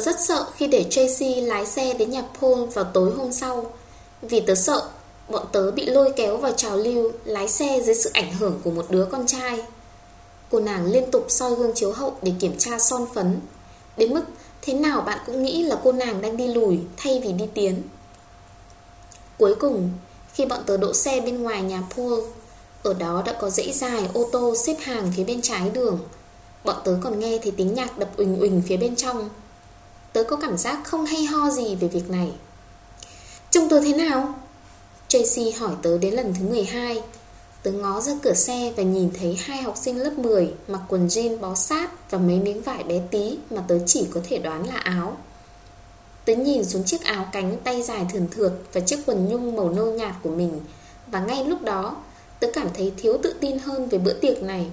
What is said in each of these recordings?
Tớ rất sợ khi để Tracy lái xe đến nhà Paul vào tối hôm sau. Vì tớ sợ bọn tớ bị lôi kéo vào trào lưu lái xe dưới sự ảnh hưởng của một đứa con trai. Cô nàng liên tục soi gương chiếu hậu để kiểm tra son phấn. Đến mức thế nào bạn cũng nghĩ là cô nàng đang đi lùi thay vì đi tiến. Cuối cùng, khi bọn tớ đỗ xe bên ngoài nhà Paul Ở đó đã có dãy dài ô tô xếp hàng phía bên trái đường. Bọn tớ còn nghe thấy tiếng nhạc đập ùnh ùnh phía bên trong. Tớ có cảm giác không hay ho gì về việc này. Trông tớ thế nào? Tracy hỏi tớ đến lần thứ 12 Tớ ngó ra cửa xe và nhìn thấy hai học sinh lớp 10 Mặc quần jean bó sát và mấy miếng vải bé tí Mà tớ chỉ có thể đoán là áo. Tớ nhìn xuống chiếc áo cánh tay dài thườn thượt Và chiếc quần nhung màu nâu nhạt của mình. Và ngay lúc đó, Tớ cảm thấy thiếu tự tin hơn về bữa tiệc này.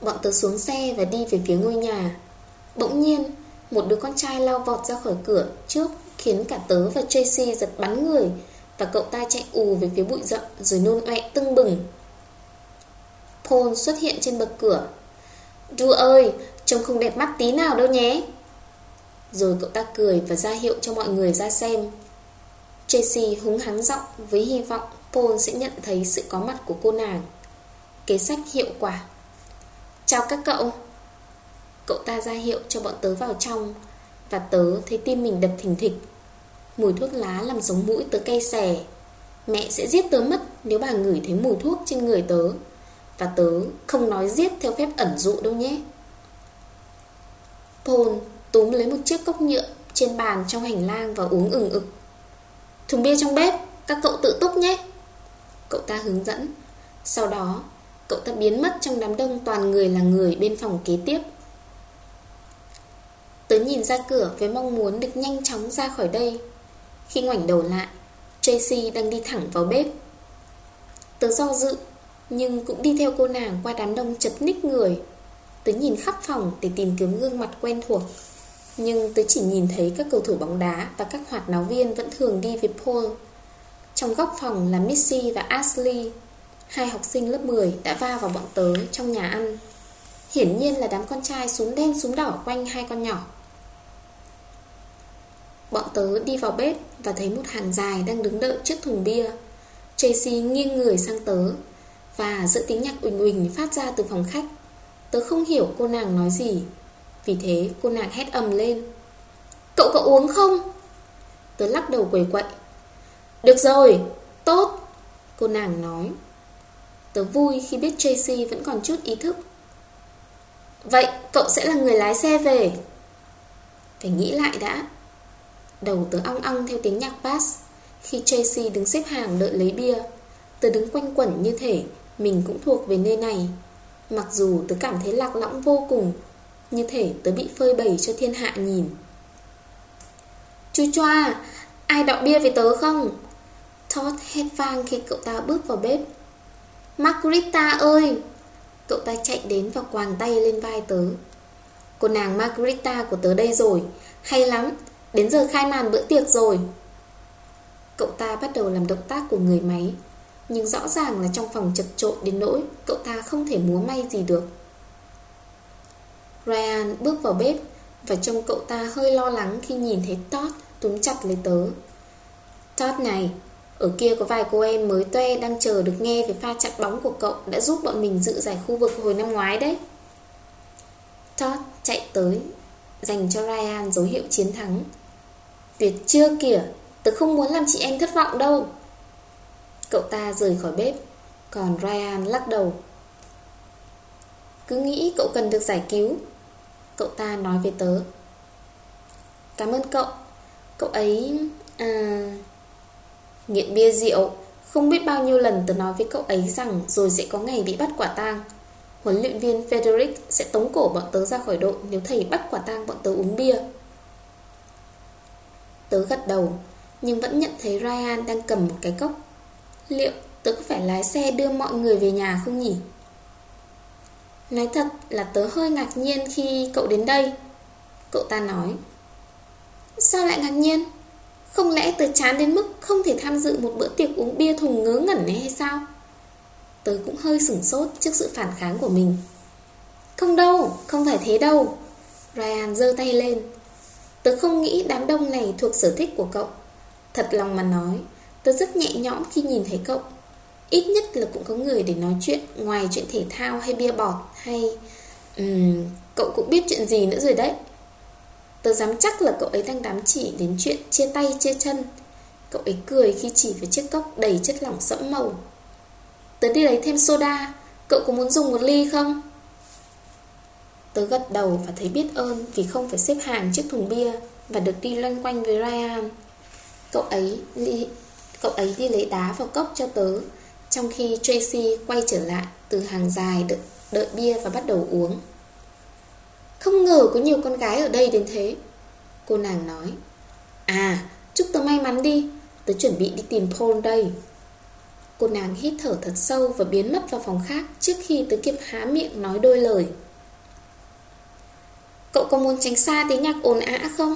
Bọn tớ xuống xe và đi về phía ngôi nhà. Bỗng nhiên, Một đứa con trai lao vọt ra khỏi cửa trước, Khiến cả tớ và Tracy giật bắn người Và cậu ta chạy ù về phía bụi rậm Rồi nôn oẹ tưng bừng. Paul xuất hiện trên bậc cửa. Du ơi, Trông không đẹp mắt tí nào đâu nhé. Rồi cậu ta cười và ra hiệu cho mọi người ra xem. Tracy húng hắng giọng Với hy vọng Paul sẽ nhận thấy sự có mặt của cô nàng. Kế sách hiệu quả. Chào các cậu. Cậu ta ra hiệu cho bọn tớ vào trong. Và tớ thấy tim mình đập thình thịch. Mùi thuốc lá làm sống mũi tớ cay xè. Mẹ sẽ giết tớ mất Nếu bà ngửi thấy mùi thuốc trên người tớ. Và tớ không nói giết theo phép ẩn dụ đâu nhé. Paul túm lấy một chiếc cốc nhựa Trên bàn trong hành lang và uống ừng ực. Thùng bia trong bếp, Các cậu tự túc nhé. Cậu ta hướng dẫn. Sau đó, Cậu ta biến mất trong đám đông toàn người là người bên phòng kế tiếp. Tớ nhìn ra cửa với mong muốn được nhanh chóng ra khỏi đây. Khi ngoảnh đầu lại, Tracy đang đi thẳng vào bếp. Tớ do dự, Nhưng cũng đi theo cô nàng qua đám đông chật ních người. Tớ nhìn khắp phòng để tìm kiếm gương mặt quen thuộc, Nhưng tớ chỉ nhìn thấy các cầu thủ bóng đá Và các hoạt náo viên vẫn thường đi với Paul. Trong góc phòng là Missy và Ashley, Hai học sinh lớp 10 đã va vào bọn tớ trong nhà ăn. Hiển nhiên là đám con trai súng đen súng đỏ quanh hai con nhỏ. Bọn tớ đi vào bếp và thấy một hàng dài đang đứng đợi trước thùng bia. Tracy nghiêng người sang tớ Và giữa tiếng nhạc uỳnh uỳnh phát ra từ phòng khách. Tớ không hiểu cô nàng nói gì Vì thế cô nàng hét ầm lên. Cậu có uống không? Tớ lắc đầu quầy quậy. Được rồi, tốt Cô nàng nói. Tớ vui khi biết Tracy vẫn còn chút ý thức. Vậy cậu sẽ là người lái xe về. Phải nghĩ lại đã. Đầu tớ ong ong theo tiếng nhạc bass. Khi Tracy đứng xếp hàng đợi lấy bia, Tớ đứng quanh quẩn như thể Mình cũng thuộc về nơi này. Mặc dù tớ cảm thấy lạc lõng vô cùng, Như thể tớ bị phơi bày cho thiên hạ nhìn. Chú choa Ai đọc bia với tớ không? Todd hét vang khi cậu ta bước vào bếp. Margarita ơi! Cậu ta chạy đến và quàng tay lên vai tớ. Cô nàng Margarita của tớ đây rồi. Hay lắm, Đến giờ khai màn bữa tiệc rồi. Cậu ta bắt đầu làm động tác của người máy. Nhưng rõ ràng là trong phòng chật trội đến nỗi Cậu ta không thể múa may gì được. Ryan bước vào bếp Và trông cậu ta hơi lo lắng khi nhìn thấy Todd túm chặt lấy tớ. Todd này ở kia có vài cô em mới toe đang chờ được nghe về pha chặn bóng của cậu Đã giúp bọn mình dự giải khu vực hồi năm ngoái đấy. Todd chạy tới Dành cho Ryan dấu hiệu chiến thắng. Việc chưa kìa Tớ không muốn làm chị em thất vọng đâu. Cậu ta rời khỏi bếp Còn Ryan lắc đầu. Cứ nghĩ cậu cần được giải cứu Cậu ta nói với tớ. Cảm ơn cậu Cậu ấy à, Nghiện bia rượu. Không biết bao nhiêu lần tớ nói với cậu ấy rằng Rồi sẽ có ngày bị bắt quả tang. Huấn luyện viên Frederick sẽ tống cổ bọn tớ ra khỏi đội Nếu thầy bắt quả tang bọn tớ uống bia. Tớ gật đầu, Nhưng vẫn nhận thấy Ryan đang cầm một cái cốc. Liệu tớ có phải lái xe đưa mọi người về nhà không nhỉ? Nói thật là tớ hơi ngạc nhiên khi cậu đến đây. Cậu ta nói, Sao lại ngạc nhiên? Không lẽ tớ chán đến mức không thể tham dự một bữa tiệc uống bia thùng ngớ ngẩn này hay sao? Tớ cũng hơi sửng sốt trước sự phản kháng của mình. Không đâu, không phải thế đâu. Ryan giơ tay lên. Tớ không nghĩ đám đông này thuộc sở thích của cậu. Thật lòng mà nói Tớ rất nhẹ nhõm khi nhìn thấy cậu. Ít nhất là cũng có người để nói chuyện Ngoài chuyện thể thao hay bia bọt Hay um, Cậu cũng biết chuyện gì nữa rồi đấy. Tớ dám chắc là cậu ấy đang đám chỉ đến chuyện chia tay chia chân. Cậu ấy cười khi chỉ với chiếc cốc đầy chất lỏng sẫm màu. Tớ đi lấy thêm soda Cậu có muốn dùng một ly không? Tớ gật đầu và thấy biết ơn Vì không phải xếp hàng chiếc thùng bia Và được đi loanh quanh với Ryan. Cậu ấy đi, cậu ấy đi lấy đá vào cốc cho tớ. Trong khi Tracy quay trở lại Từ hàng dài đợi, đợi bia và bắt đầu uống. Không ngờ có nhiều con gái ở đây đến thế. Cô nàng nói À chúc tớ may mắn đi. Tớ chuẩn bị đi tìm Paul đây. Cô nàng hít thở thật sâu và biến mất vào phòng khác Trước khi tớ kịp há miệng nói đôi lời. Cậu có muốn tránh xa tiếng nhạc ồn ã không?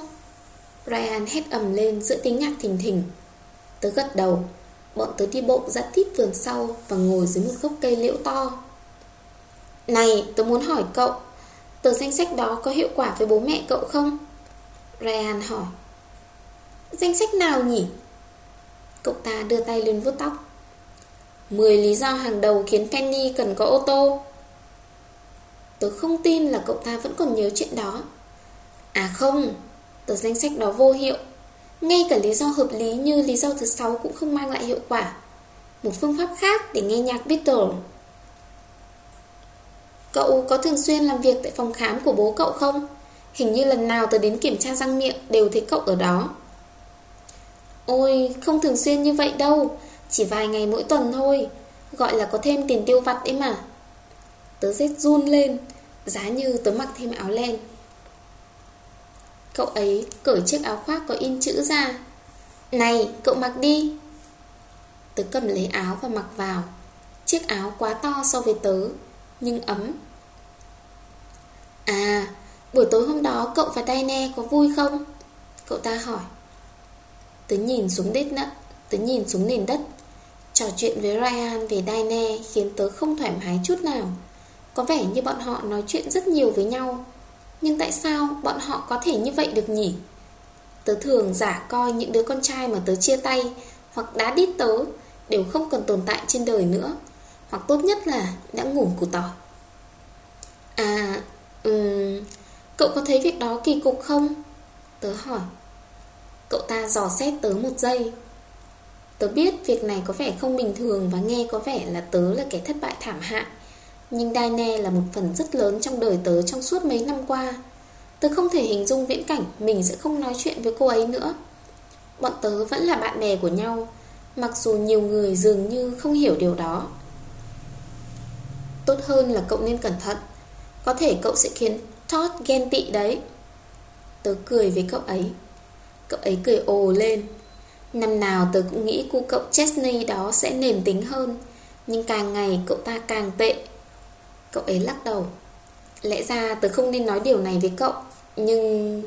Ryan hét ầm lên giữa tiếng nhạc thình thình. Tớ gật đầu. Bọn tớ đi bộ ra tít vườn sau Và ngồi dưới một gốc cây liễu to. Này, tớ muốn hỏi cậu Tờ danh sách đó có hiệu quả với bố mẹ cậu không? Ryan hỏi. Danh sách nào nhỉ? Cậu ta đưa tay lên vuốt tóc. 10 lý do hàng đầu khiến Penny cần có ô tô. Tớ không tin là cậu ta vẫn còn nhớ chuyện đó. À không, Tờ danh sách đó vô hiệu. Ngay cả lý do hợp lý như lý do thứ sáu Cũng không mang lại hiệu quả. Một phương pháp khác để nghe nhạc Beatles. Cậu có thường xuyên làm việc tại phòng khám của bố cậu không? Hình như lần nào tớ đến kiểm tra răng miệng Đều thấy cậu ở đó. Ôi, không thường xuyên như vậy đâu. Chỉ vài ngày mỗi tuần thôi. Gọi là có thêm tiền tiêu vặt ấy mà. Tớ rét run lên. Giá như tớ mặc thêm áo len. Cậu ấy cởi chiếc áo khoác có in chữ ra. Này, cậu mặc đi. Tớ cầm lấy áo và mặc vào. Chiếc áo quá to so với tớ. Nhưng ấm. À Buổi tối hôm đó cậu và Daine có vui không? Cậu ta hỏi. Tớ nhìn xuống đất nặng Tớ nhìn xuống nền đất. Trò chuyện với Ryan về Daine Khiến tớ không thoải mái chút nào. Có vẻ như bọn họ nói chuyện rất nhiều với nhau. Nhưng tại sao bọn họ có thể như vậy được nhỉ? Tớ thường giả coi những đứa con trai mà tớ chia tay Hoặc đá đít tớ Đều không còn tồn tại trên đời nữa. Hoặc tốt nhất là đã ngủ củ tỏi À um, Cậu có thấy việc đó kỳ cục không? Tớ hỏi. Cậu ta dò xét tớ một giây. Tớ biết việc này có vẻ không bình thường Và nghe có vẻ là tớ là kẻ thất bại thảm hại. Nhưng Daine là một phần rất lớn trong đời tớ trong suốt mấy năm qua. Tớ không thể hình dung viễn cảnh Mình sẽ không nói chuyện với cô ấy nữa. Bọn tớ vẫn là bạn bè của nhau Mặc dù nhiều người dường như không hiểu điều đó. Tốt hơn là cậu nên cẩn thận. Có thể cậu sẽ khiến Todd ghen tị đấy. Tớ cười với cậu ấy. Cậu ấy cười ồ lên. Năm nào tớ cũng nghĩ cu cậu Chesney đó sẽ nền tính hơn, Nhưng càng ngày cậu ta càng tệ. Cậu ấy lắc đầu. Lẽ ra tớ không nên nói điều này với cậu, Nhưng...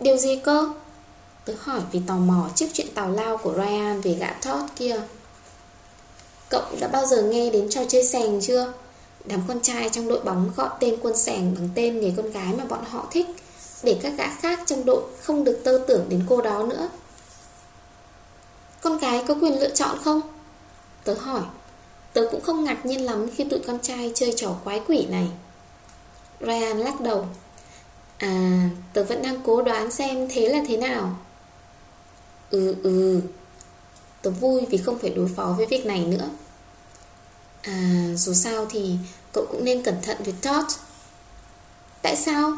Điều gì cơ? Tớ hỏi vì tò mò trước chuyện tào lao của Ryan về gã Todd kia. Cậu đã bao giờ nghe đến trò chơi sành chưa? Đám con trai trong đội bóng gọi tên quân sẻng bằng tên người con gái mà bọn họ thích Để các gã khác trong đội không được tơ tưởng đến cô đó nữa. Con gái có quyền lựa chọn không? Tớ hỏi. Tớ cũng không ngạc nhiên lắm khi tụi con trai chơi trò quái quỷ này. Ryan lắc đầu. À, tớ vẫn đang cố đoán xem thế là thế nào. Ừ, ừ. Tớ vui vì không phải đối phó với việc này nữa. À, dù sao thì cậu cũng nên cẩn thận với Todd. Tại sao?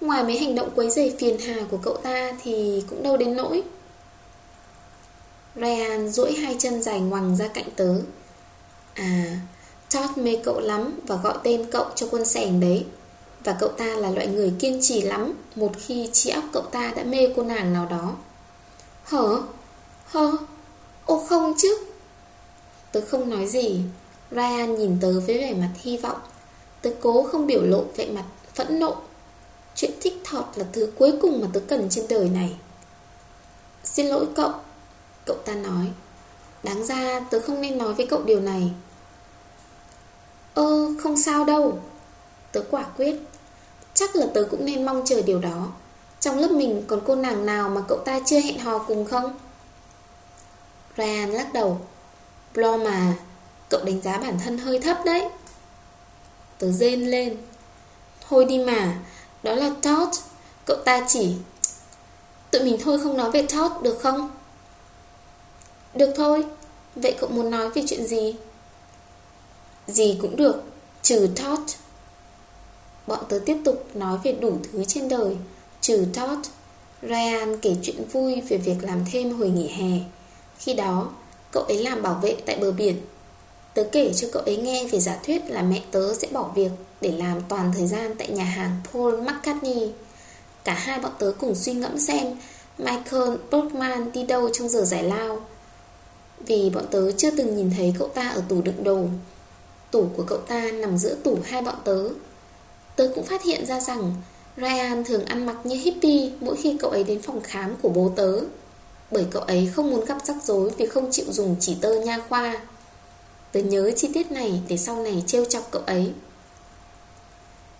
Ngoài mấy hành động quấy rầy phiền hà của cậu ta thì cũng đâu đến nỗi. Ryan duỗi hai chân dài ngoằng ra cạnh tớ. À, Todd mê cậu lắm và gọi tên cậu cho quân sẻng đấy. Và cậu ta là loại người kiên trì lắm Một khi trí óc cậu ta đã mê cô nàng nào đó. Hở? Hơ? Ô không chứ. Tớ không nói gì. Ryan nhìn tớ với vẻ mặt hy vọng. Tớ cố không biểu lộ vẻ mặt phẫn nộ. Chuyện thích thọt là thứ cuối cùng mà tớ cần trên đời này. Xin lỗi cậu Cậu ta nói. Đáng ra tớ không nên nói với cậu điều này. Ơ, không sao đâu, Tớ quả quyết. Chắc là tớ cũng nên mong chờ điều đó. Trong lớp mình còn cô nàng nào mà cậu ta chưa hẹn hò cùng không? Ryan lắc đầu. Blom mà Cậu đánh giá bản thân hơi thấp đấy. Tớ rên lên. Thôi đi mà, Đó là Todd. Cậu ta chỉ, Tụi mình thôi không nói về Todd, được không? Được thôi. Vậy cậu muốn nói về chuyện gì? Gì cũng được, Trừ Todd. Bọn tớ tiếp tục nói về đủ thứ trên đời, Trừ Todd. Ryan kể chuyện vui về việc làm thêm hồi nghỉ hè. Khi đó, Cậu ấy làm bảo vệ tại bờ biển. Tớ kể cho cậu ấy nghe về giả thuyết là mẹ tớ sẽ bỏ việc Để làm toàn thời gian tại nhà hàng Paul McCartney. Cả hai bọn tớ cùng suy ngẫm xem Michael Bergman đi đâu trong giờ giải lao. Vì bọn tớ chưa từng nhìn thấy cậu ta ở tủ đựng đồ. Tủ của cậu ta nằm giữa tủ hai bọn tớ. Tớ cũng phát hiện ra rằng Ryan thường ăn mặc như hippie mỗi khi cậu ấy đến phòng khám của bố tớ. Bởi cậu ấy không muốn gặp rắc rối vì không chịu dùng chỉ tơ nha khoa. Tớ nhớ chi tiết này để sau này trêu chọc cậu ấy.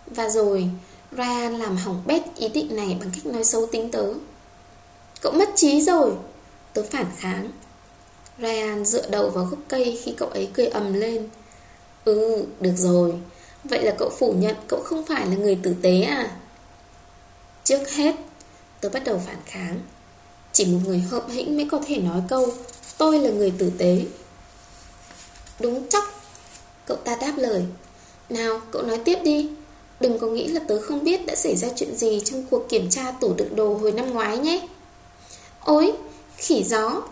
Và rồi Ryan làm hỏng bét ý định này bằng cách nói xấu tính tớ. Cậu mất trí rồi. Tớ phản kháng. Ryan dựa đầu vào gốc cây khi cậu ấy cười ầm lên. Ừ, được rồi. Vậy là cậu phủ nhận cậu không phải là người tử tế à? Trước hết, tớ bắt đầu phản kháng. Chỉ một người hợm hĩnh mới có thể nói câu Tôi là người tử tế. Đúng chắc Cậu ta đáp lời. Nào, cậu nói tiếp đi. Đừng có nghĩ là tớ không biết đã xảy ra chuyện gì Trong cuộc kiểm tra tủ đựng đồ hồi năm ngoái nhé. Ôi, khỉ gió.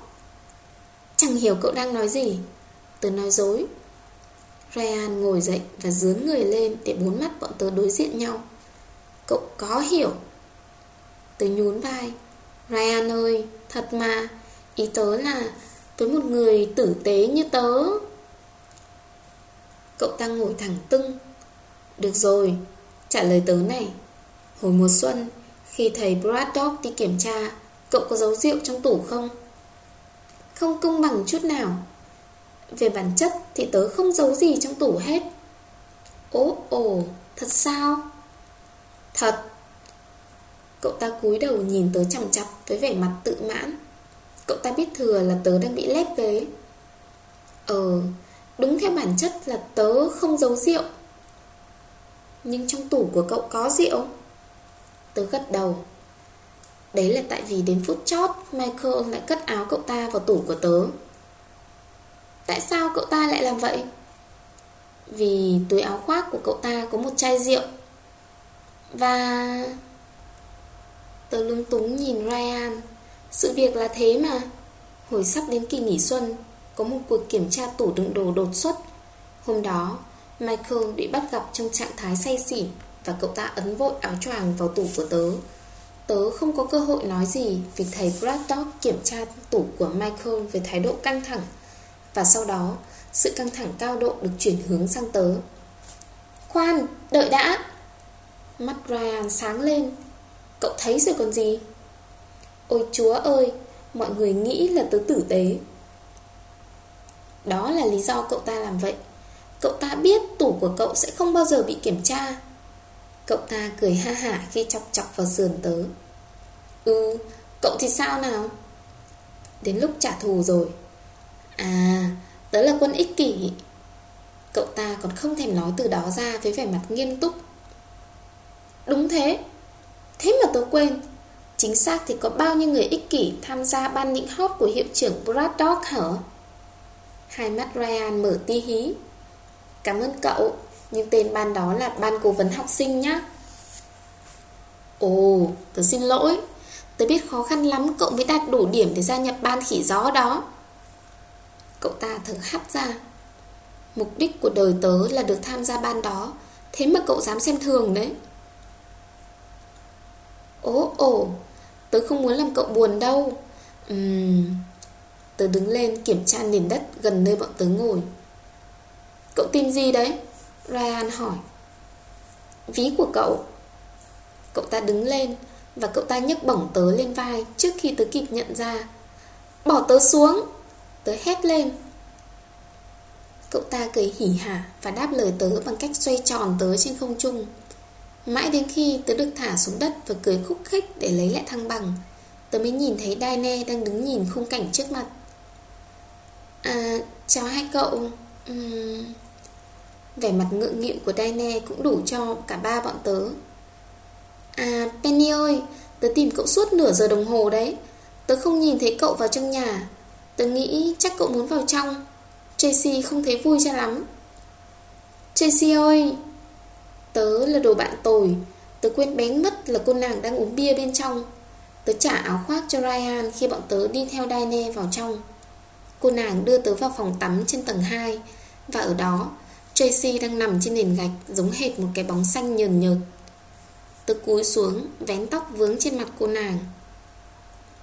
Chẳng hiểu cậu đang nói gì. Tớ nói dối. Ryan ngồi dậy và dướng người lên Để bốn mắt bọn tớ đối diện nhau. Cậu có hiểu. Tớ nhún vai. Ryan ơi, thật mà. Ý tớ là Với một người tử tế như tớ. Cậu ta ngồi thẳng tưng. Được rồi, Trả lời tớ này. Hồi mùa xuân, Khi thầy Braddock đi kiểm tra, Cậu có giấu rượu trong tủ không? Không công bằng chút nào. Về bản chất thì tớ không giấu gì trong tủ hết. Ố, ồ, Thật sao? Thật. Cậu ta cúi đầu nhìn tớ chằm chọc Với vẻ mặt tự mãn. Cậu ta biết thừa là tớ đang bị lép vế Ờ Đúng theo bản chất là tớ không giấu rượu. Nhưng trong tủ của cậu có rượu? Tớ gật đầu. Đấy là tại vì đến phút chót, Michael lại cất áo cậu ta vào tủ của tớ. Tại sao cậu ta lại làm vậy? Vì túi áo khoác của cậu ta có một chai rượu. Và... Tớ lung túng nhìn Ryan. Sự việc là thế mà. Hồi sắp đến kỳ nghỉ xuân có một cuộc kiểm tra tủ đựng đồ đột xuất. Hôm đó Michael bị bắt gặp trong trạng thái say xỉn Và cậu ta ấn vội áo choàng vào tủ của tớ. Tớ không có cơ hội nói gì Vì thầy Braddock kiểm tra tủ của Michael Với thái độ căng thẳng Và sau đó Sự căng thẳng cao độ được chuyển hướng sang tớ. Khoan, đợi đã. Mắt Ryan sáng lên. Cậu thấy rồi còn gì? Ôi chúa ơi Mọi người nghĩ là tớ tử tế. Đó là lý do cậu ta làm vậy. Cậu ta biết tủ của cậu sẽ không bao giờ bị kiểm tra. Cậu ta cười ha hả khi chọc chọc vào sườn tớ. Ừ, cậu thì sao nào? Đến lúc trả thù rồi. À, tớ là quân ích kỷ. Cậu ta còn không thèm nói từ đó ra với vẻ mặt nghiêm túc. Đúng thế. Thế mà tớ quên. Chính xác thì có bao nhiêu người ích kỷ tham gia ban nịnh hót của hiệu trưởng Braddock hả? Hai mắt Ryan mở ti hí. Cảm ơn cậu Nhưng tên ban đó là ban cố vấn học sinh nhá. Ồ, tớ xin lỗi. Tớ biết khó khăn lắm cậu mới đạt đủ điểm để gia nhập ban khỉ gió đó. Cậu ta thở hắt ra. Mục đích của đời tớ là được tham gia ban đó. Thế mà cậu dám xem thường đấy. Ồ ồ Tớ không muốn làm cậu buồn đâu. Ừm Tớ đứng lên kiểm tra nền đất gần nơi bọn tớ ngồi. Cậu tìm gì đấy? Ryan hỏi. Ví của cậu. Cậu ta đứng lên Và cậu ta nhấc bổng tớ lên vai Trước khi tớ kịp nhận ra. Bỏ tớ xuống! Tớ hét lên. Cậu ta cười hỉ hả Và đáp lời tớ bằng cách xoay tròn tớ trên không trung. Mãi đến khi tớ được thả xuống đất và cười khúc khích để lấy lại thăng bằng, Tớ mới nhìn thấy Daine đang đứng nhìn khung cảnh trước mặt. À, chào hai cậu. Uhm... Vẻ mặt ngượng nghịu của Daine cũng đủ cho cả ba bọn tớ. À, Penny ơi, tớ tìm cậu suốt nửa giờ đồng hồ đấy. Tớ không nhìn thấy cậu vào trong nhà. Tớ nghĩ chắc cậu muốn vào trong. Tracy không thấy vui cho lắm. Tracy ơi! Tớ là đồ bạn tồi. Tớ quên bén mất là cô nàng đang uống bia bên trong. Tớ trả áo khoác cho Ryan Khi bọn tớ đi theo Diane vào trong. Cô nàng đưa tớ vào phòng tắm trên tầng 2 Và ở đó, Tracy đang nằm trên nền gạch Giống hệt một cái bóng xanh nhờn nhợt. Tớ cúi xuống, Vén tóc vướng trên mặt cô nàng.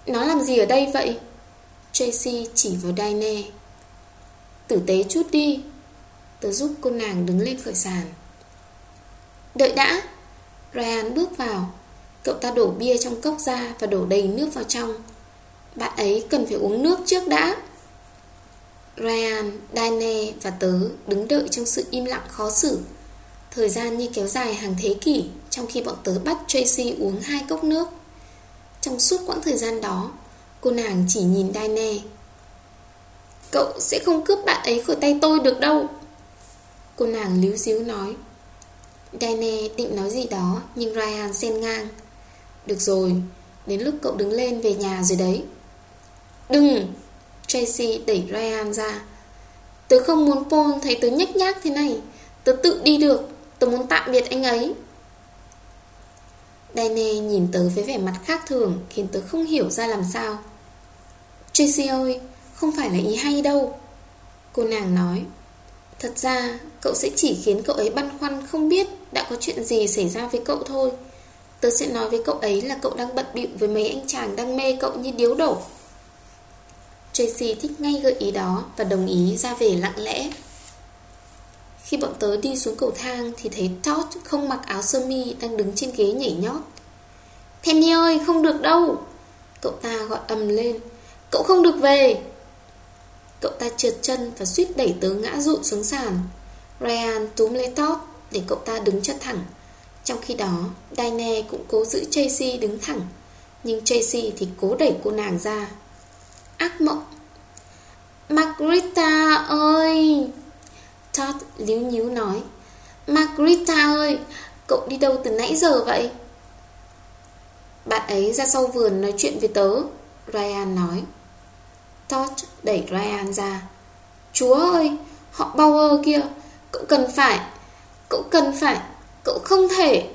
Nó làm gì ở đây vậy? Tracy chỉ vào Diane. Tử tế chút đi. Tớ giúp cô nàng đứng lên khỏi sàn. Đợi đã. Ryan bước vào. Cậu ta đổ bia trong cốc ra Và đổ đầy nước vào trong. Bạn ấy cần phải uống nước trước đã. Ryan, Dane và tớ đứng đợi trong sự im lặng khó xử. Thời gian như kéo dài hàng thế kỷ Trong khi bọn tớ bắt Tracy uống hai cốc nước. Trong suốt quãng thời gian đó Cô nàng chỉ nhìn Dane. Cậu sẽ không cướp bạn ấy khỏi tay tôi được đâu. Cô nàng líu díu nói. Dane định nói gì đó Nhưng Ryan xen ngang. Được rồi Đến lúc cậu đứng lên về nhà rồi đấy. Đừng! Tracy đẩy Ryan ra. Tớ không muốn Paul thấy tớ nhếch nhác thế này. Tớ tự đi được. Tớ muốn tạm biệt anh ấy. Dane nhìn tớ với vẻ mặt khác thường, Khiến tớ không hiểu ra làm sao. Tracy ơi, Không phải là ý hay đâu. Cô nàng nói. Thật ra, cậu sẽ chỉ khiến cậu ấy băn khoăn Không biết đã có chuyện gì xảy ra với cậu thôi. Tớ sẽ nói với cậu ấy là cậu đang bận bịu với mấy anh chàng đang mê cậu như điếu đổ. Tracy thích ngay gợi ý đó Và đồng ý ra về lặng lẽ. Khi bọn tớ đi xuống cầu thang Thì thấy Todd không mặc áo sơ mi Đang đứng trên ghế nhảy nhót. Penny ơi, không được đâu. Cậu ta gọi ầm lên. Cậu không được về. Cậu ta trượt chân và suýt đẩy tớ ngã rụ xuống sàn. Ryan túm lấy Todd Để cậu ta đứng cho thẳng. Trong khi đó, Diane cũng cố giữ Tracy đứng thẳng, Nhưng Tracy thì cố đẩy cô nàng ra. Ác mộng. Margarita ơi! Todd líu nhíu nói. Margarita ơi, Cậu đi đâu từ nãy giờ vậy? Bạn ấy ra sau vườn nói chuyện với tớ, Ryan nói. Todd đẩy Ryan ra. Chúa ơi, Họ Bauer kia, Cậu cần phải, Cậu cần phải, Cậu không thể.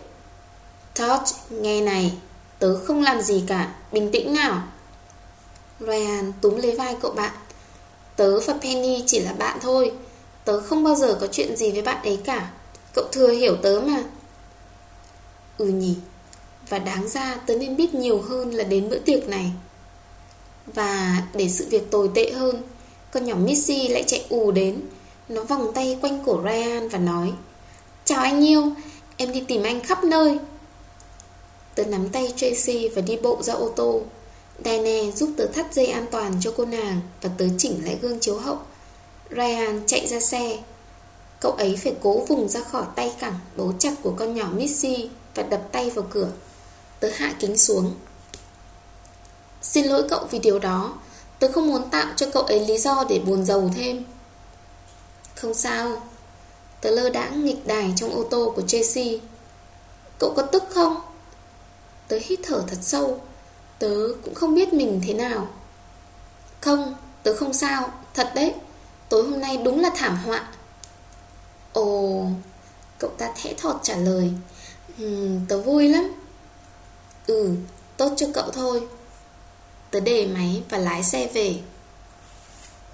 Todd nghe này, Tớ không làm gì cả, Bình tĩnh nào. Ryan túm lấy vai cậu bạn. Tớ và Penny chỉ là bạn thôi. Tớ không bao giờ có chuyện gì với bạn ấy cả. Cậu thừa hiểu tớ mà. Ừ nhỉ. Và đáng ra tớ nên biết nhiều hơn là đến bữa tiệc này. Và để sự việc tồi tệ hơn, Con nhỏ Missy lại chạy ù đến. Nó vòng tay quanh cổ Ryan và nói, Chào anh yêu, Em đi tìm anh khắp nơi. Tớ nắm tay Tracy và đi bộ ra ô tô. Diane giúp tớ thắt dây an toàn cho cô nàng Và tớ chỉnh lại gương chiếu hậu. Ryan chạy ra xe. Cậu ấy phải cố vùng ra khỏi tay cẳng Bấu chặt của con nhỏ Missy Và đập tay vào cửa. Tớ hạ kính xuống. Xin lỗi cậu vì điều đó. Tớ không muốn tạo cho cậu ấy lý do để buồn giàu thêm. Không sao. Tớ lơ đãng nghịch đài trong ô tô của Tracy Cậu có tức không? Tớ hít thở thật sâu. Tớ cũng không biết mình thế nào. Không, tớ không sao Thật đấy. Tối hôm nay đúng là thảm họa. Ồ Cậu ta thẽ thọt trả lời. Uhm, Tớ vui lắm. Ừ, tốt cho cậu thôi. Tớ để máy và lái xe về.